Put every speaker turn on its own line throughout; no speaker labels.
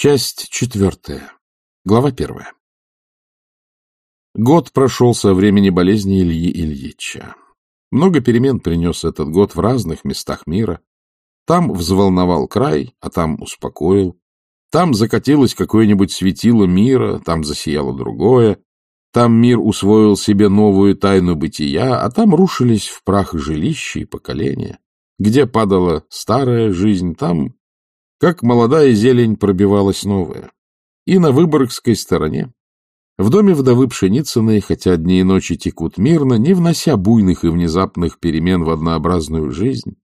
Часть четвертая. Глава первая. Год прошел со времени болезни Ильи Ильича. Много перемен принес этот год в разных местах мира. Там взволновал край, а там успокоил. Там закатилось какое-нибудь светило мира, там засияло другое. Там мир усвоил себе новую тайну бытия, а там рушились в прах жилища и поколения. Где падала старая жизнь, там как молодая зелень пробивалась новая. И на Выборгской стороне, в доме вдовы Пшеницыной, хотя дни и ночи текут мирно, не внося буйных и внезапных перемен в однообразную жизнь,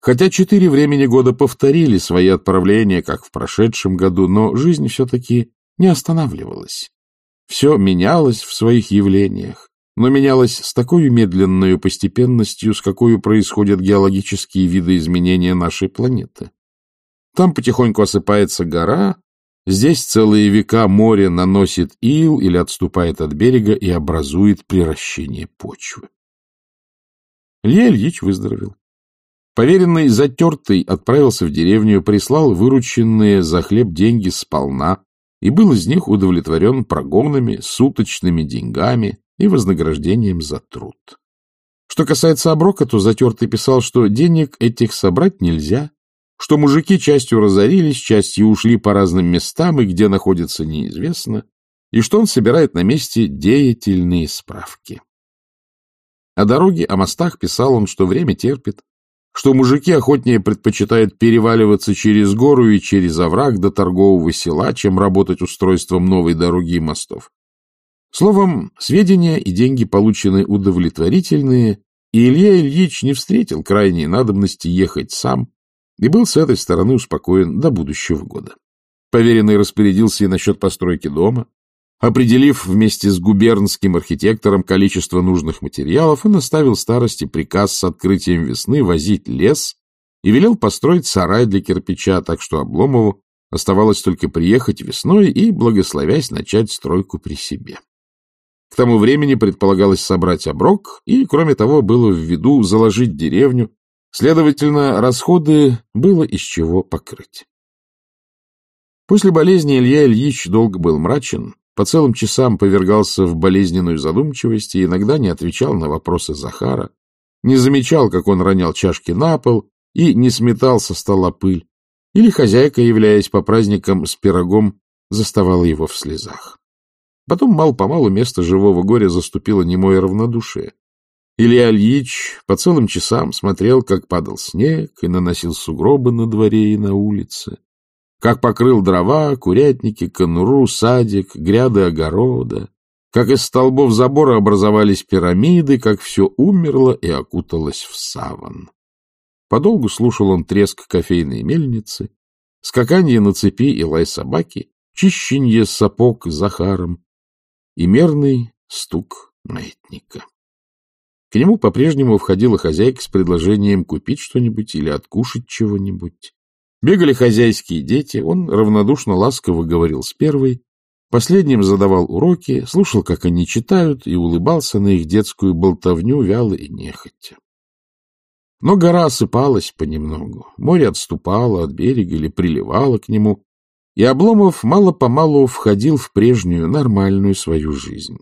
хотя четыре времени года повторили свои отправления, как в прошедшем году, но жизнь все-таки не останавливалась. Все менялось в своих явлениях, но менялось с такой медленной постепенностью, с какой происходят геологические виды изменения нашей планеты. Там потихоньку осыпается гора, здесь целые века море наносит ил или отступает от берега и образует приращение почвы. Илья Ильич выздоровел. Поверенный затертый отправился в деревню, прислал вырученные за хлеб деньги сполна и был из них удовлетворен прогонами, суточными деньгами и вознаграждением за труд. Что касается оброка, то затертый писал, что денег этих собрать нельзя, что мужики частью разорились, частью ушли по разным местам и где находятся неизвестно, и что он собирает на месте деятельные справки. О дороге, о мостах писал он, что время терпит, что мужики охотнее предпочитают переваливаться через гору и через овраг до торгового села, чем работать устройством новой дороги и мостов. Словом, сведения и деньги получены удовлетворительные, и Илья Ильич не встретил крайней надобности ехать сам, и был с этой стороны успокоен до будущего года. Поверенный распорядился и насчет постройки дома, определив вместе с губернским архитектором количество нужных материалов, он оставил старости приказ с открытием весны возить лес и велел построить сарай для кирпича, так что Обломову оставалось только приехать весной и, благословясь, начать стройку при себе. К тому времени предполагалось собрать оброк, и, кроме того, было в виду заложить деревню, Следовательно, расходы было из чего покрыть. После болезни Илья Ильич долго был мрачен, по целым часам повергался в болезненную задумчивость и иногда не отвечал на вопросы Захара, не замечал, как он ронял чашки на пол и не сметал со стола пыль, или хозяйка, являясь по праздникам с пирогом, заставала его в слезах. Потом мал-помалу место живого горя заступило немое равнодушие. Илья Ильич по целым часам смотрел, как падал снег и наносил сугробы на дворе и на улице, как покрыл дрова, курятники, конуру, садик, гряды огорода, как из столбов забора образовались пирамиды, как все умерло и окуталось в саван. Подолгу слушал он треск кофейной мельницы, скаканье на цепи и лай собаки, чищенье сапог Захаром и мерный стук маятника. К нему по-прежнему входила хозяйка с предложением купить что-нибудь или откушать чего-нибудь. Бегали хозяйские дети, он равнодушно ласково говорил с первой, последним задавал уроки, слушал, как они читают, и улыбался на их детскую болтовню вяло и нехотя. Но гора осыпалась понемногу, море отступало от берега или приливало к нему, и Обломов мало-помалу входил в прежнюю нормальную свою жизнь.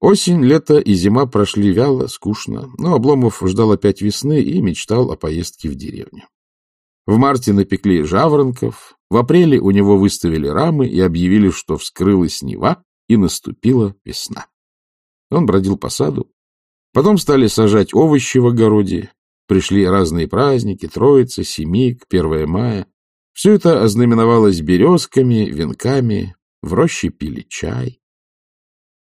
Осень, лето и зима прошли вяло, скучно, но Обломов ждал опять весны и мечтал о поездке в деревню. В марте напекли жаворонков, в апреле у него выставили рамы и объявили, что вскрылась Нева и наступила весна. Он бродил по саду. Потом стали сажать овощи в огороде. Пришли разные праздники, Троица, Семик, 1 мая. Все это ознаменовалось березками, венками, в роще пили чай.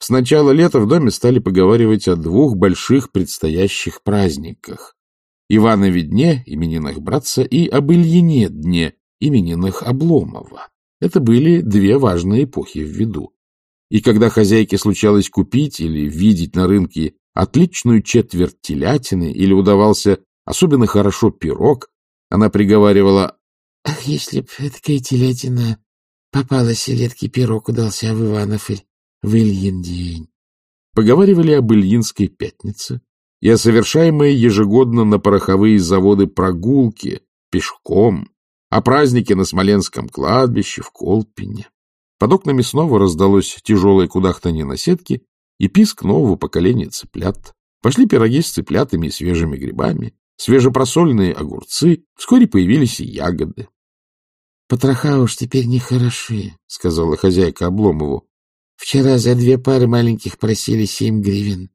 С начала лета в доме стали поговаривать о двух больших предстоящих праздниках. Иванове дне, именинах братца, и об Ильине дне, именинах Обломова. Это были две важные эпохи в виду. И когда хозяйке случалось купить или видеть на рынке отличную четверть телятины или удавался особенно хорошо пирог, она приговаривала, «Ах, если б такая телятина попалась, и редкий пирог удался в Иванов в Ильин день. Поговаривали об Ильинской пятнице и о совершаемой ежегодно на пороховые заводы прогулке пешком, о празднике на Смоленском кладбище, в Колпине. Под окнами снова раздалось тяжелое кудахтанье на сетке и писк нового поколения цыплят. Пошли пироги с цыплятами и свежими грибами, свежепросольные огурцы, вскоре появились и ягоды.
— Потроха уж теперь не хороши, — сказала хозяйка Обломову. — Вчера за две пары маленьких просили семь гривен.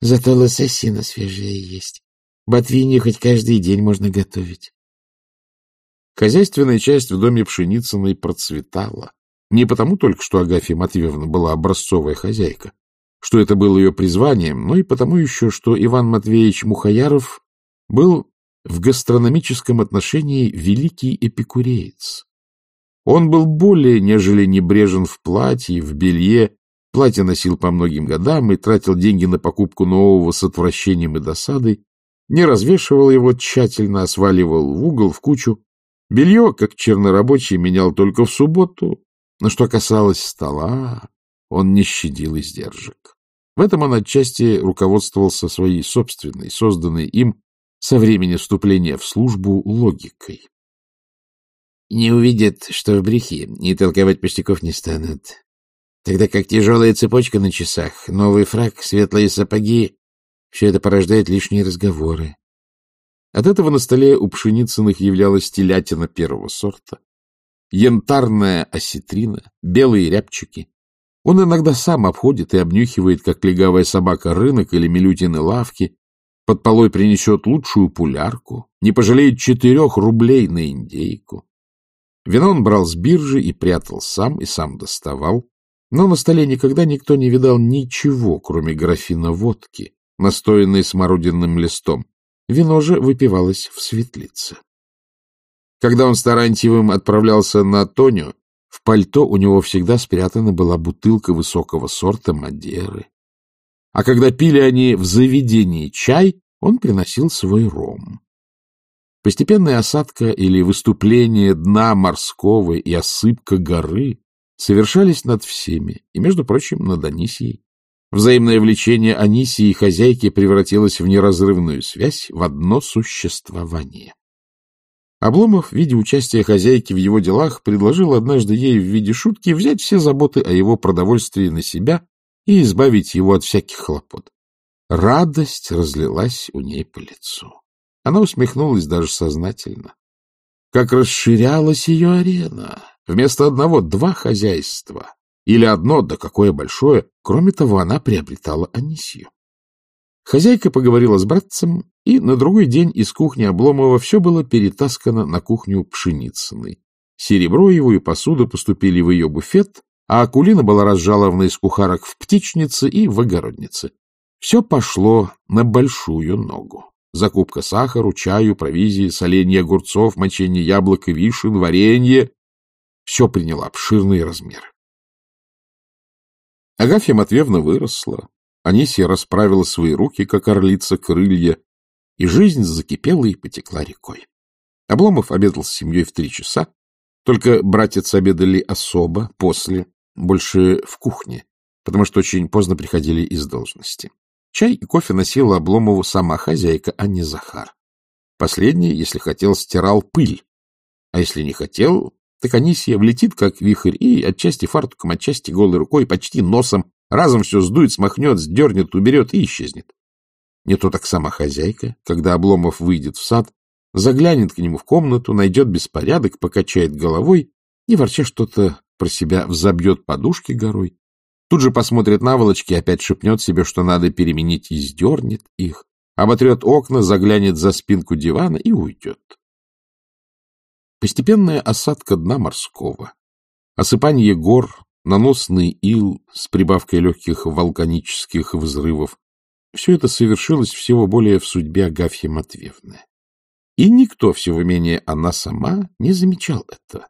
Зато лососина свежая есть. Ботвинью хоть каждый день можно готовить.
Хозяйственная часть в доме Пшеницыной процветала. Не потому только, что Агафья Матвеевна была образцовая хозяйка, что это было ее призванием, но и потому еще, что Иван Матвеевич Мухаяров был в гастрономическом отношении великий эпикуреец. Он был более, нежели небрежен в платье, в белье, платье носил по многим годам и тратил деньги на покупку нового с отвращением и досадой, не развешивал его тщательно, а сваливал в угол, в кучу. Белье, как чернорабочий, менял только в субботу, но что касалось стола, он не щадил издержек. В этом он отчасти руководствовался своей собственной, созданной им со времени вступления в службу логикой.
Не увидят, что в брехе, и толковать пустяков не станут. Тогда как тяжелая цепочка на часах, новый фраг, светлые сапоги — все это порождает лишние разговоры.
От этого на столе у Пшеницыных являлась телятина первого сорта, янтарная осетрина, белые рябчики. Он иногда сам обходит и обнюхивает, как легавая собака, рынок или милютины лавки, под полой принесет лучшую пулярку, не пожалеет четырех рублей на индейку. Вино он брал с биржи и прятал сам, и сам доставал, но на столе никогда никто не видал ничего, кроме графина водки, настоянной смородинным листом. Вино же выпивалось в светлице. Когда он с Тарантьевым отправлялся на Тоню, в пальто у него всегда спрятана была бутылка высокого сорта Мадеры. А когда пили они в заведении чай, он приносил свой ром. Постепенная осадка или выступление дна морского и осыпка горы совершались над всеми, и, между прочим, над Анисией. Взаимное влечение Анисии и хозяйки превратилось в неразрывную связь, в одно существование. Обломов, видя участие хозяйки в его делах, предложил однажды ей в виде шутки взять все заботы о его продовольствии на себя и избавить его от всяких хлопот. Радость разлилась у ней по лицу. Она усмехнулась даже сознательно. Как расширялась ее арена. Вместо одного — два хозяйства. Или одно, да какое большое. Кроме того, она приобретала Анисию. Хозяйка поговорила с братцем, и на другой день из кухни Обломова все было перетаскано на кухню Пшеницыной. Серебро его и посуда поступили в ее буфет, а Акулина была разжалована из кухарок в птичнице и в огороднице. Все пошло на большую ногу. Закупка сахару, чаю, провизии, соленья огурцов, мочение яблок и вишен, варенье — все приняло обширные размеры. Агафья Матвеевна выросла, Анисия расправила свои руки, как орлица крылья, и жизнь закипела и потекла рекой. Обломов обедал с семьей в три часа, только братец обедали особо, после, больше в кухне, потому что очень поздно приходили из должности. Чай и кофе носила Обломову сама хозяйка, а не Захар. Последний, если хотел, стирал пыль, а если не хотел, так Анисия влетит, как вихрь, и отчасти фартуком, отчасти голой рукой, почти носом Разом все сдует, смахнет, сдернет, уберет и исчезнет. Не то так сама хозяйка, когда Обломов выйдет в сад, заглянет к нему в комнату, найдет беспорядок, покачает головой и, ворча что-то про себя, взобьет подушки горой. Тут же посмотрит наволочки, опять шепнет себе, что надо переменить, и сдернет их, оботрет окна, заглянет за спинку дивана и уйдет. Постепенная осадка дна морского, осыпание гор, наносный ил с прибавкой легких вулканических взрывов. Все это совершилось всего более в судьбе Агафьи Матвеевны. И никто, всего менее она сама, не замечал это.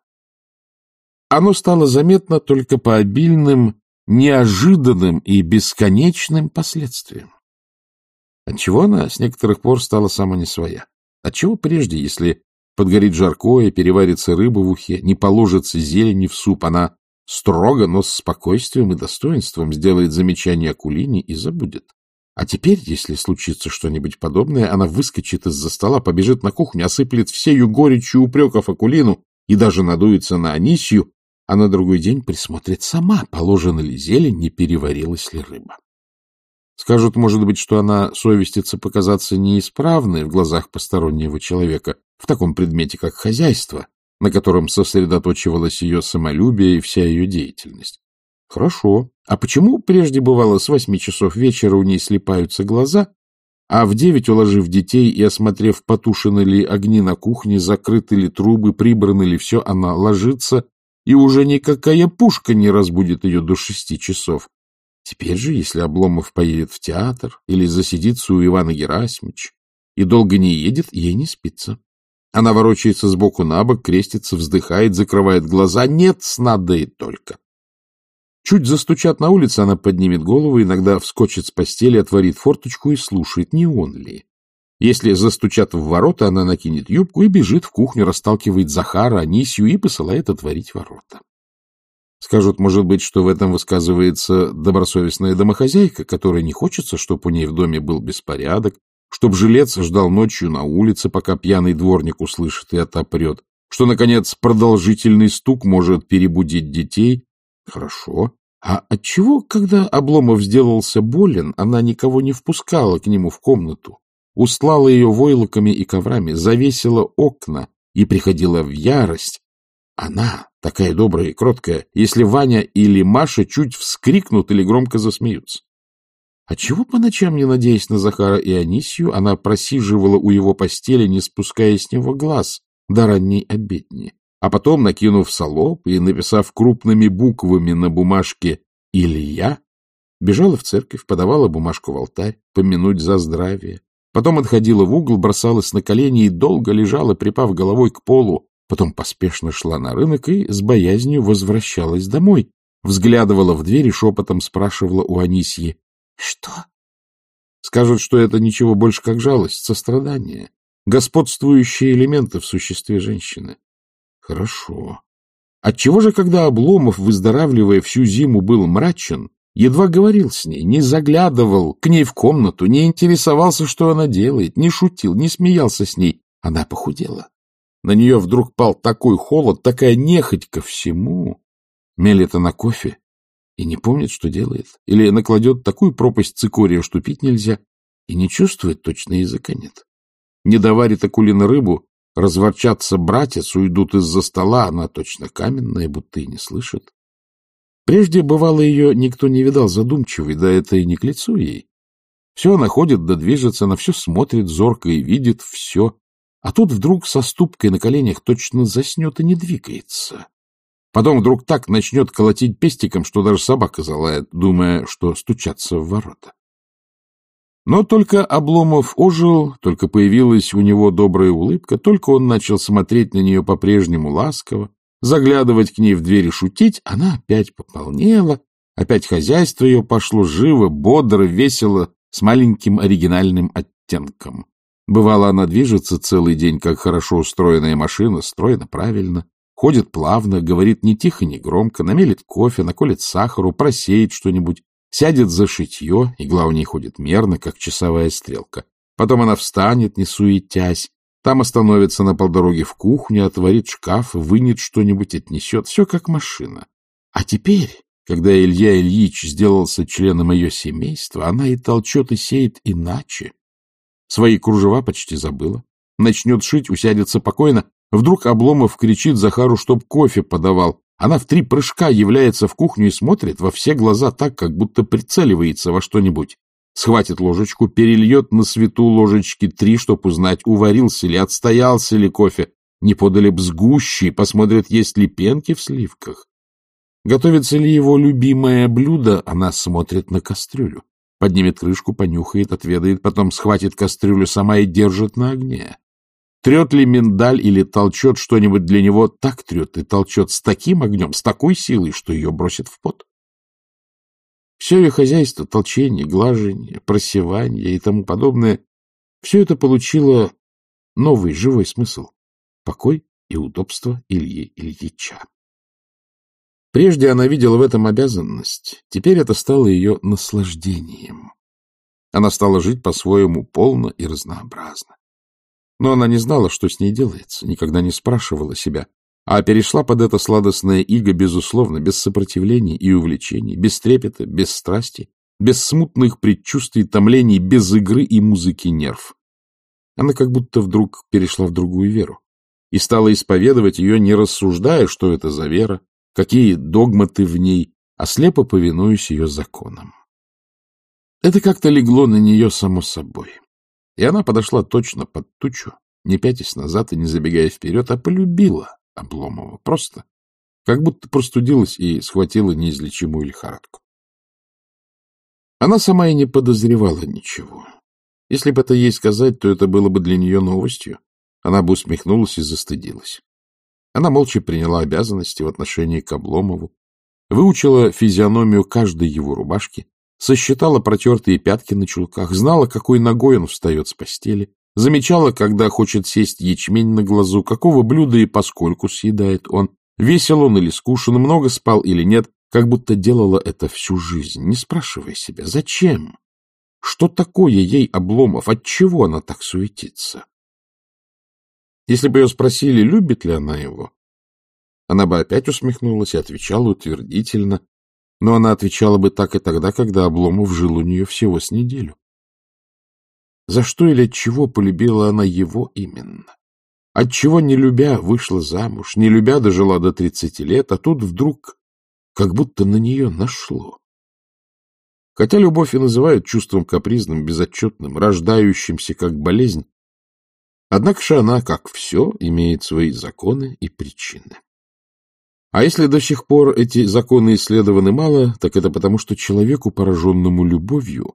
Оно стало заметно только по обильным, неожиданным и бесконечным последствиям. Отчего она с некоторых пор стала сама не своя? Отчего прежде, если подгорит жаркое, переварится рыба в ухе, не положится зелени в суп, она строго, но с спокойствием и достоинством сделает замечание Акулине и забудет. А теперь, если случится что-нибудь подобное, она выскочит из-за стола, побежит на кухню, осыплет всею горечью упреков Акулину и даже надуется на Анисью, а на другой день присмотрит сама, положена ли зелень, не переварилась ли рыба. Скажут, может быть, что она совестится показаться неисправной в глазах постороннего человека в таком предмете, как хозяйство, на котором сосредоточивалось ее самолюбие и вся ее деятельность. Хорошо. А почему прежде бывало с восьми часов вечера у ней слепаются глаза, а в девять, уложив детей и осмотрев, потушены ли огни на кухне, закрыты ли трубы, прибраны ли все, она ложится, и уже никакая пушка не разбудит ее до шести часов. Теперь же, если Обломов поедет в театр или засидится у Ивана Герасимовича и долго не едет, ей не спится. Она ворочается сбоку на бок, крестится, вздыхает, закрывает глаза. Нет сна, да и только. Чуть застучат на улице, она поднимет голову, иногда вскочит с постели, отворит форточку и слушает, не он ли. Если застучат в ворота, она накинет юбку и бежит в кухню, расталкивает Захара, Анисью и посылает отворить ворота. Скажут, может быть, что в этом высказывается добросовестная домохозяйка, которой не хочется, чтобы у ней в доме был беспорядок, чтоб жилец ждал ночью на улице, пока пьяный дворник услышит и отопрет, что, наконец, продолжительный стук может перебудить детей. Хорошо. А отчего, когда Обломов сделался болен, она никого не впускала к нему в комнату, услала ее войлоками и коврами, завесила окна и приходила в ярость? Она, такая добрая и кроткая, если Ваня или Маша чуть вскрикнут или громко засмеются. Отчего по ночам, не надеясь на Захара и Анисью, она просиживала у его постели, не спуская с него глаз до ранней обедни, а потом, накинув солоб и написав крупными буквами на бумажке «Илья», бежала в церковь, подавала бумажку в алтарь, помянуть за здравие, потом отходила в угол, бросалась на колени и долго лежала, припав головой к полу, Потом поспешно шла на рынок и с боязнью возвращалась домой. Взглядывала в дверь и шепотом спрашивала у Анисьи. — Что? Скажут, что это ничего больше, как жалость, сострадание, господствующие элементы в существе женщины. Хорошо. Отчего же, когда Обломов, выздоравливая всю зиму, был мрачен, едва говорил с ней, не заглядывал к ней в комнату, не интересовался, что она делает, не шутил, не смеялся с ней, она похудела. На нее вдруг пал такой холод, такая нехоть ко всему. Мелит на кофе и не помнит, что делает. Или накладет такую пропасть цикория, что пить нельзя, и не чувствует, точно языка нет. Не доварит акулина рыбу, разворчатся братец, уйдут из-за стола, она точно каменная, будто и не слышит. Прежде, бывало, ее никто не видал задумчивой, да это и не к лицу ей. Все она ходит да движется, на все смотрит зорко и видит все, а тут вдруг со ступкой на коленях точно заснет и не двигается. Потом вдруг так начнет колотить пестиком, что даже собака залает, думая, что стучаться в ворота. Но только Обломов ожил, только появилась у него добрая улыбка, только он начал смотреть на нее по-прежнему ласково, заглядывать к ней в дверь и шутить, она опять пополнела, опять хозяйство ее пошло живо, бодро, весело, с маленьким оригинальным оттенком. Бывало, она движется целый день, как хорошо устроенная машина, стройно, правильно, ходит плавно, говорит не тихо, не громко, намелит кофе, наколет сахару, просеет что-нибудь, сядет за шитье, игла у ней ходит мерно, как часовая стрелка. Потом она встанет, не суетясь, там остановится на полдороге в кухню, отворит шкаф, вынет что-нибудь, отнесет. Все как машина. А теперь, когда Илья Ильич сделался членом ее семейства, она и толчет, и сеет иначе. Свои кружева почти забыла. Начнет шить, усядется спокойно. Вдруг Обломов кричит Захару, чтоб кофе подавал. Она в три прыжка является в кухню и смотрит во все глаза так, как будто прицеливается во что-нибудь. Схватит ложечку, перельет на свету ложечки три, чтоб узнать, уварился ли, отстоялся ли кофе, не подали б сгущи, посмотрит, есть ли пенки в сливках. Готовится ли его любимое блюдо, она смотрит на кастрюлю поднимет крышку, понюхает, отведает, потом схватит кастрюлю сама и держит на огне. Трет ли миндаль или толчет что-нибудь для него, так трет и толчет с таким огнем, с такой силой, что ее бросит в пот. Все ее хозяйство, толчение, глажение, просевание и тому подобное, все это получило новый живой смысл — покой и удобство Ильи Ильича. Прежде она видела в этом обязанность, теперь это стало ее наслаждением. Она стала жить по-своему полно и разнообразно. Но она не знала, что с ней делается, никогда не спрашивала себя, а перешла под это сладостное иго, безусловно, без сопротивлений и увлечений, без трепета, без страсти, без смутных предчувствий, томлений, без игры и музыки нерв. Она как будто вдруг перешла в другую веру и стала исповедовать ее, не рассуждая, что это за вера, какие догматы в ней, а слепо повинуясь ее законам. Это как-то легло на нее само собой. И она подошла точно под тучу, не пятясь назад и не забегая вперед, а полюбила Обломова просто, как будто простудилась и схватила неизлечимую лихорадку. Она сама и не подозревала ничего. Если бы это ей сказать, то это было бы для нее новостью. Она бы усмехнулась и застыдилась. Она молча приняла обязанности в отношении к Обломову, выучила физиономию каждой его рубашки, сосчитала протертые пятки на чулках, знала, какой ногой он встает с постели, замечала, когда хочет сесть ячмень на глазу, какого блюда и поскольку съедает он, весел он или скушен, много спал или нет, как будто делала это всю жизнь, не спрашивая себя, зачем? Что такое ей Обломов? Отчего она так суетится? Если бы ее спросили, любит ли она его, она бы опять усмехнулась и отвечала утвердительно, но она отвечала бы так и тогда, когда Обломов жил у нее всего с неделю. За что или от чего полюбила она его именно? Отчего, не любя, вышла замуж, не любя, дожила до тридцати лет, а тут вдруг как будто на нее нашло. Хотя любовь и называют чувством капризным, безотчетным, рождающимся как болезнь, однако же она, как все, имеет свои законы и причины. А если до сих пор эти законы исследованы мало, так это потому, что человеку, пораженному любовью,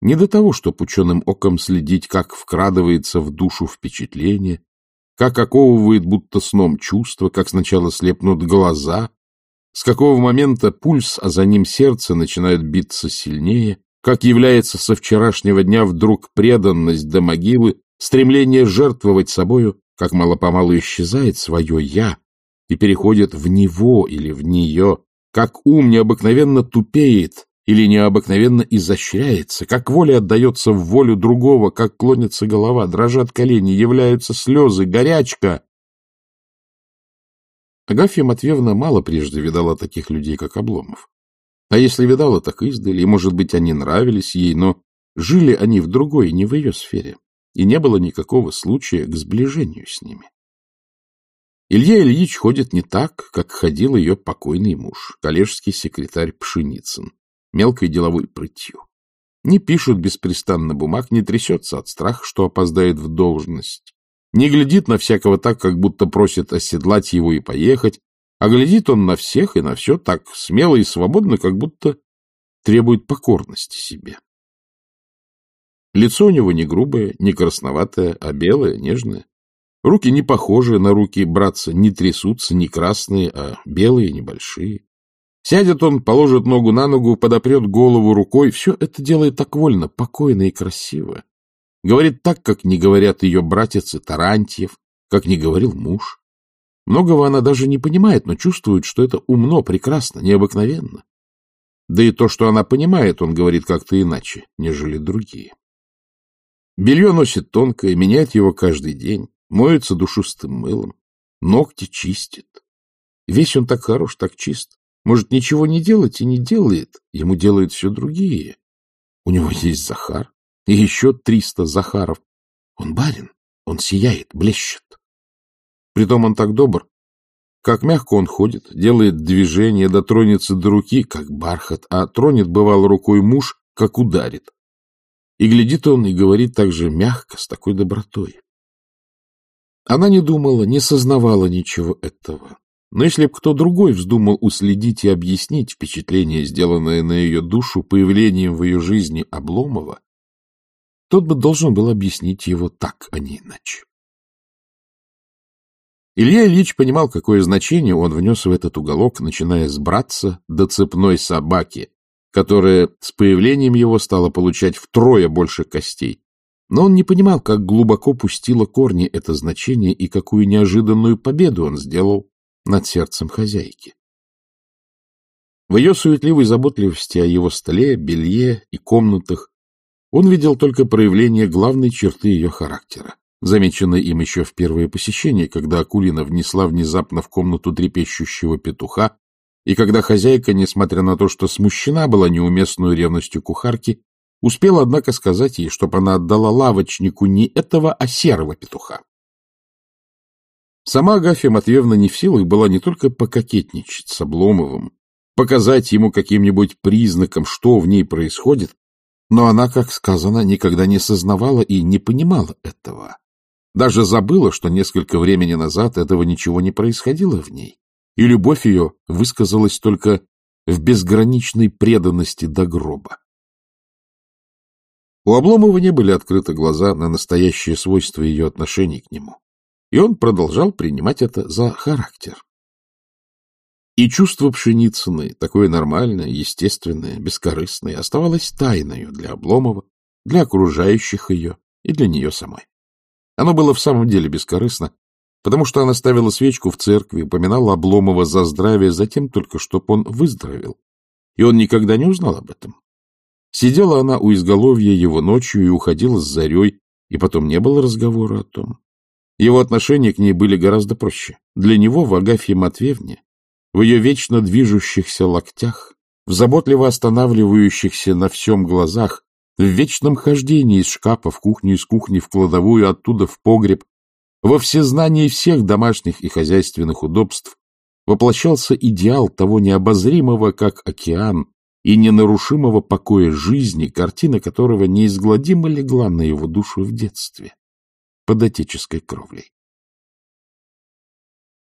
не до того, чтобы ученым оком следить, как вкрадывается в душу впечатление, как оковывает будто сном чувства, как сначала слепнут глаза, с какого момента пульс, а за ним сердце начинает биться сильнее, как является со вчерашнего дня вдруг преданность до могилы, стремление жертвовать собою, как мало-помалу исчезает свое «я», и переходит в него или в нее, как ум необыкновенно тупеет или необыкновенно изощряется, как воля отдается в волю другого, как клонится голова, дрожат колени, являются слезы, горячка. Агафья Матвеевна мало прежде видала таких людей, как Обломов. А если видала, так издали, и, может быть, они нравились ей, но жили они в другой, не в ее сфере, и не было никакого случая к сближению с ними. Илья Ильич ходит не так, как ходил ее покойный муж, коллежский секретарь Пшеницын, мелкой деловой прытью. Не пишут беспрестанно бумаг, не трясется от страха, что опоздает в должность. Не глядит на всякого так, как будто просит оседлать его и поехать, а глядит он на всех и на все так смело и свободно, как будто требует покорности себе. Лицо у него не грубое, не красноватое, а белое, нежное. Руки не похожи на руки братца, не трясутся, не красные, а белые, небольшие. Сядет он, положит ногу на ногу, подопрет голову рукой. Все это делает так вольно, покойно и красиво. Говорит так, как не говорят ее братец и Тарантьев, как не говорил муж. Многого она даже не понимает, но чувствует, что это умно, прекрасно, необыкновенно. Да и то, что она понимает, он говорит как-то иначе, нежели другие. Белье носит тонкое, меняет его каждый день моется душистым мылом, ногти чистит. Весь он так хорош, так чист. Может, ничего не делать и не делает. Ему делают все другие. У него есть Захар и еще триста Захаров. Он барин, он сияет, блещет. Притом он так добр. Как мягко он ходит, делает движение, дотронется до руки, как бархат, а тронет, бывало, рукой муж, как ударит. И глядит он и говорит так же мягко, с такой добротой. Она не думала, не сознавала ничего этого. Но если б кто другой вздумал уследить и объяснить впечатление, сделанное на ее душу появлением в ее жизни Обломова, тот бы должен был объяснить его так, а не иначе. Илья Ильич понимал, какое значение он внес в этот уголок, начиная с братца до цепной собаки, которая с появлением его стала получать втрое больше костей, но он не понимал, как глубоко пустило корни это значение и какую неожиданную победу он сделал над сердцем хозяйки. В ее суетливой заботливости о его столе, белье и комнатах Он видел только проявление главной черты ее характера, замеченной им еще в первое посещение, когда Акулина внесла внезапно в комнату трепещущего петуха, и когда хозяйка, несмотря на то, что смущена была неуместную ревностью кухарки, успела, однако, сказать ей, чтобы она отдала лавочнику не этого, а серого петуха. Сама Агафья Матвеевна не в силах была не только пококетничать с Обломовым, показать ему каким-нибудь признаком, что в ней происходит, но она, как сказано, никогда не сознавала и не понимала этого. Даже забыла, что несколько времени назад этого ничего не происходило в ней, и любовь ее высказалась только в безграничной преданности до гроба. У Обломова не были открыты глаза на настоящее свойство ее отношений к нему и он продолжал принимать это за характер. И чувство Пшеницыны, такое нормальное, естественное, бескорыстное, оставалось тайною для Обломова, для окружающих ее и для нее самой. Оно было в самом деле бескорыстно, потому что она ставила свечку в церкви, упоминала Обломова за здравие, затем только, чтобы он выздоровел. И он никогда не узнал об этом. Сидела она у изголовья его ночью и уходила с зарей, и потом не было разговора о том. Его отношения к ней были гораздо проще. Для него в Агафье Матвеевне, в ее вечно движущихся локтях, в заботливо останавливающихся на всем глазах, в вечном хождении из шкафа в кухню, из кухни в кладовую, оттуда в погреб, во всезнании всех домашних и хозяйственных удобств воплощался идеал того необозримого, как океан, и ненарушимого покоя жизни, картина которого неизгладимо легла на его душу в детстве под отеческой кровлей.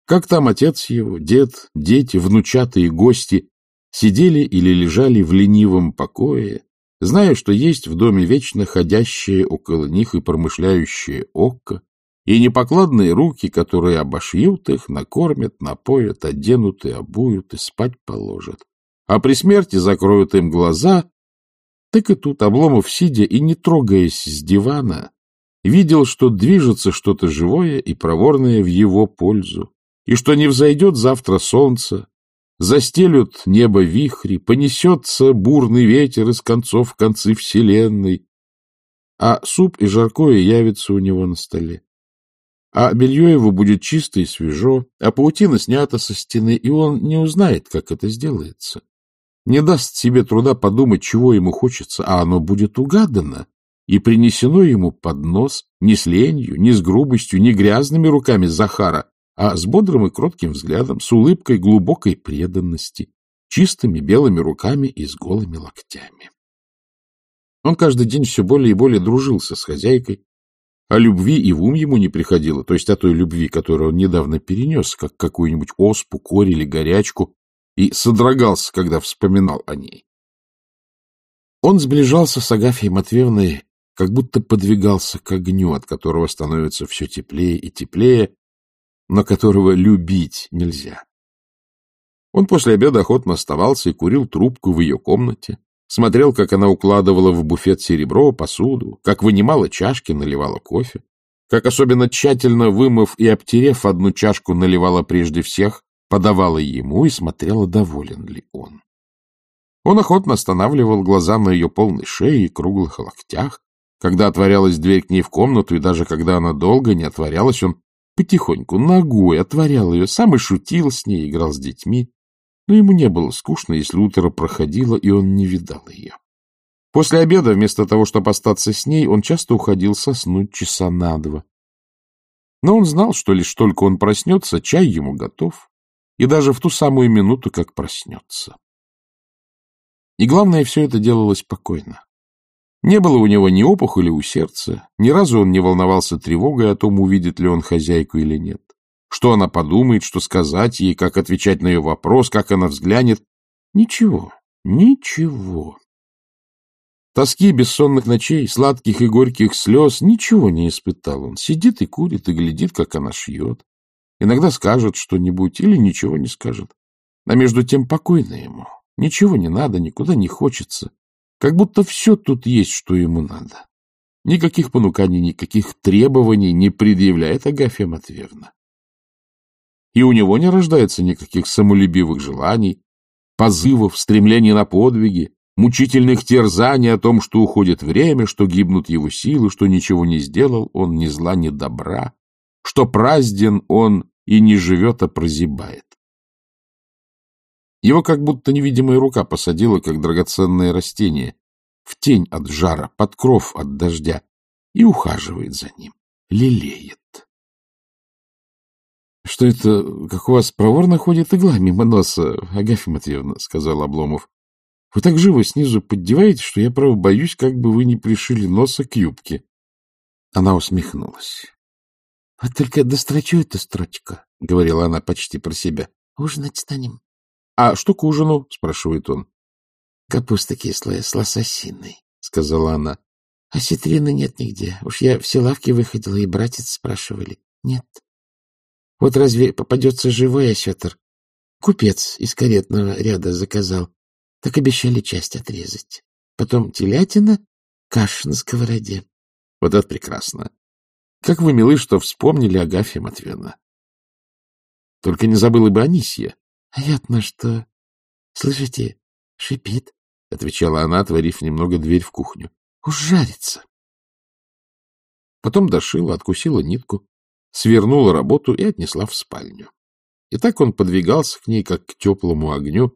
Как там отец его, дед, дети, внучата и гости сидели или лежали в ленивом покое, зная, что есть в доме вечно ходящее около них и промышляющее око, и непокладные руки, которые обошьют их, накормят, напоят, оденут и обуют, и спать положат. А при смерти закроют им глаза, так и тут Обломов, сидя и не трогаясь с дивана, видел, что движется что-то живое и проворное в его пользу, и что не взойдет завтра солнце, застелют небо вихри, понесется бурный ветер из концов в концы вселенной, а суп и жаркое явится у него на столе. А белье его будет чисто и свежо, а паутина снята со стены, и он не узнает, как это сделается. Не даст себе труда подумать, чего ему хочется, а оно будет угадано, и принесено ему под нос не с ленью, не с грубостью, не грязными руками Захара, а с бодрым и кротким взглядом, с улыбкой глубокой преданности, чистыми белыми руками и с голыми локтями. Он каждый день все более и более дружился с хозяйкой, о любви и в ум ему не приходило, то есть о той любви, которую он недавно перенес, как какую-нибудь оспу, корь или горячку, и содрогался, когда вспоминал о ней. Он сближался с Агафьей Матвеевной как будто подвигался к огню, от которого становится все теплее и теплее, но которого любить нельзя. Он после обеда охотно оставался и курил трубку в ее комнате, смотрел, как она укладывала в буфет серебро, посуду, как вынимала чашки, наливала кофе, как особенно тщательно вымыв и обтерев одну чашку, наливала прежде всех, подавала ему и смотрела, доволен ли он. Он охотно останавливал глаза на ее полной шее и круглых локтях, когда отворялась дверь к ней в комнату, и даже когда она долго не отворялась, он потихоньку, ногой отворял ее, сам и шутил с ней, играл с детьми. Но ему не было скучно, если утро проходило, и он не видал ее. После обеда, вместо того, чтобы остаться с ней, он часто уходил соснуть часа на два. Но он знал, что лишь только он проснется, чай ему готов, и даже в ту самую минуту, как проснется. И главное, все это делалось спокойно. Не было у него ни опухоли у сердца, ни разу он не волновался тревогой о том, увидит ли он хозяйку или нет. Что она подумает, что сказать ей, как отвечать на ее вопрос, как она взглянет. Ничего, ничего. Тоски бессонных ночей, сладких и горьких слез ничего не испытал он. Сидит и курит, и глядит, как она шьет. Иногда скажет что-нибудь или ничего не скажет. А между тем покойно ему. Ничего не надо, никуда не хочется. Как будто все тут есть, что ему надо. Никаких понуканий, никаких требований не предъявляет Агафья Матвеевна. И у него не рождается никаких самолюбивых желаний, позывов, стремлений на подвиги, мучительных терзаний о том, что уходит время, что гибнут его силы, что ничего не сделал он ни зла, ни добра, что празден он и не живет, а прозябает. Его как будто невидимая рука посадила, как драгоценное растение, в тень от жара, под кров от дождя, и ухаживает за ним, лелеет. — Что это, как у вас проворно ходит игла мимо носа, Агафья Матвеевна, — сказал Обломов. — Вы так живо снизу поддеваете, что я, право, боюсь, как бы вы не пришили носа к юбке. Она усмехнулась. — Вот только дострочу эту строчку, — говорила она почти про себя. — Ужинать станем. — А что к ужину? — спрашивает он. — Капуста кислая с лососиной, — сказала она. — А ситрины нет нигде. Уж я все лавки выходила, и братец спрашивали. Нет. Вот разве попадется живой осетр? Купец из каретного ряда заказал. Так обещали часть отрезать. Потом телятина, каша на сковороде. Вот это прекрасно. Как вы милы, что вспомнили Агафья Матвеевна. Только не забыла бы Анисья. — Я-то что? Слышите, шипит, — отвечала она, отворив немного дверь в кухню. — Уж жарится. Потом дошила, откусила нитку, свернула работу и отнесла в спальню. И так он подвигался к ней, как к теплому огню,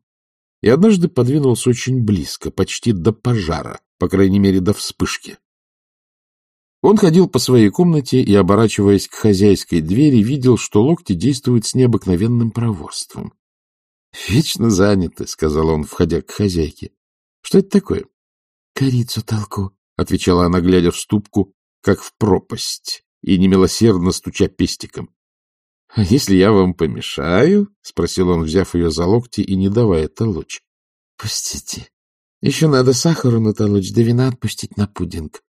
и однажды подвинулся очень близко, почти до пожара, по крайней мере, до вспышки. Он ходил по своей комнате и, оборачиваясь к хозяйской двери, видел, что локти действуют с необыкновенным проворством. — Вечно заняты, — сказал он, входя к хозяйке. — Что это такое? — Корицу толку, — отвечала она, глядя в ступку, как в пропасть и немилосердно стуча пестиком. — А если я вам помешаю? — спросил он, взяв ее за локти и не давая толочь. — Пустите. Еще надо сахару натолочь, да вина отпустить на пудинг.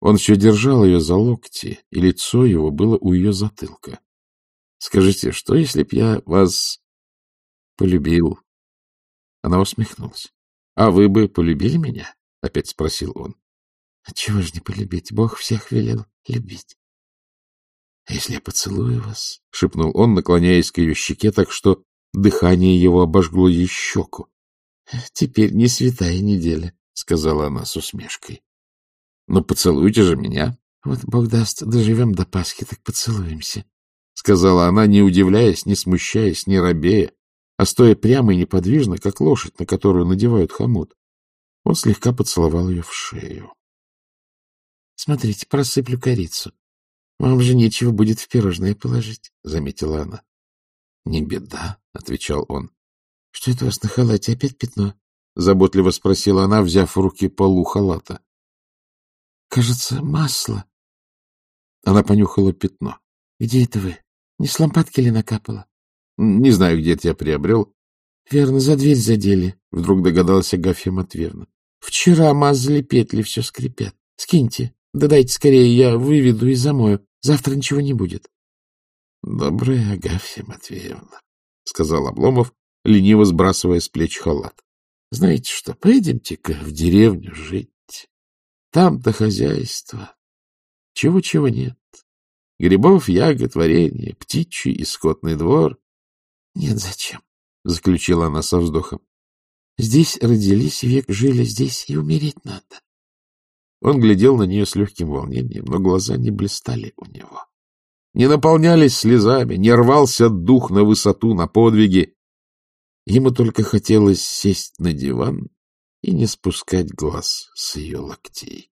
Он все держал ее за локти, и лицо его было у ее затылка. — Скажите, что, если б я вас полюбил? Она усмехнулась. — А вы бы полюбили меня? — опять спросил он. — Отчего же не полюбить? Бог всех велел любить. — А если я поцелую вас? — шепнул он, наклоняясь к ее щеке, так что дыхание его обожгло ей щеку. — Теперь не святая неделя, — сказала она с усмешкой. — Ну, поцелуйте же меня. — Вот Бог даст, доживем до Пасхи, так поцелуемся, — сказала она, не удивляясь, не смущаясь, не робея, а стоя прямо и неподвижно, как лошадь, на которую надевают хомут. Он слегка поцеловал ее в шею. — Смотрите, просыплю корицу. — Вам же нечего будет в пирожное положить, — заметила она. — Не беда, — отвечал он. — Что это у вас на халате? Опять пятно? — заботливо спросила она, взяв в руки полу халата. — Кажется, масло. Она понюхала пятно. — Где это вы? Не с лампадки ли накапало? — Не знаю, где это я приобрел. — Верно, за дверь задели, — вдруг догадалась Агафья Матвеевна. — Вчера мазали петли, все скрипят. Скиньте. Да дайте скорее, я выведу и замою. Завтра ничего не будет. — Добрая Агафья Матвеевна, — сказал Обломов, лениво сбрасывая с плеч халат. — Знаете что, поедемте-ка в деревню жить. Там-то хозяйство. Чего-чего нет. Грибов, ягод, варенье, птичий и скотный двор. — Нет, зачем? — заключила она со вздохом. — Здесь родились, век жили, здесь и умереть надо. Он глядел на нее с легким волнением, но глаза не блистали у него. Не наполнялись слезами, не рвался дух на высоту, на подвиги. Ему только хотелось сесть на диван и не спускать глаз с ее локтей.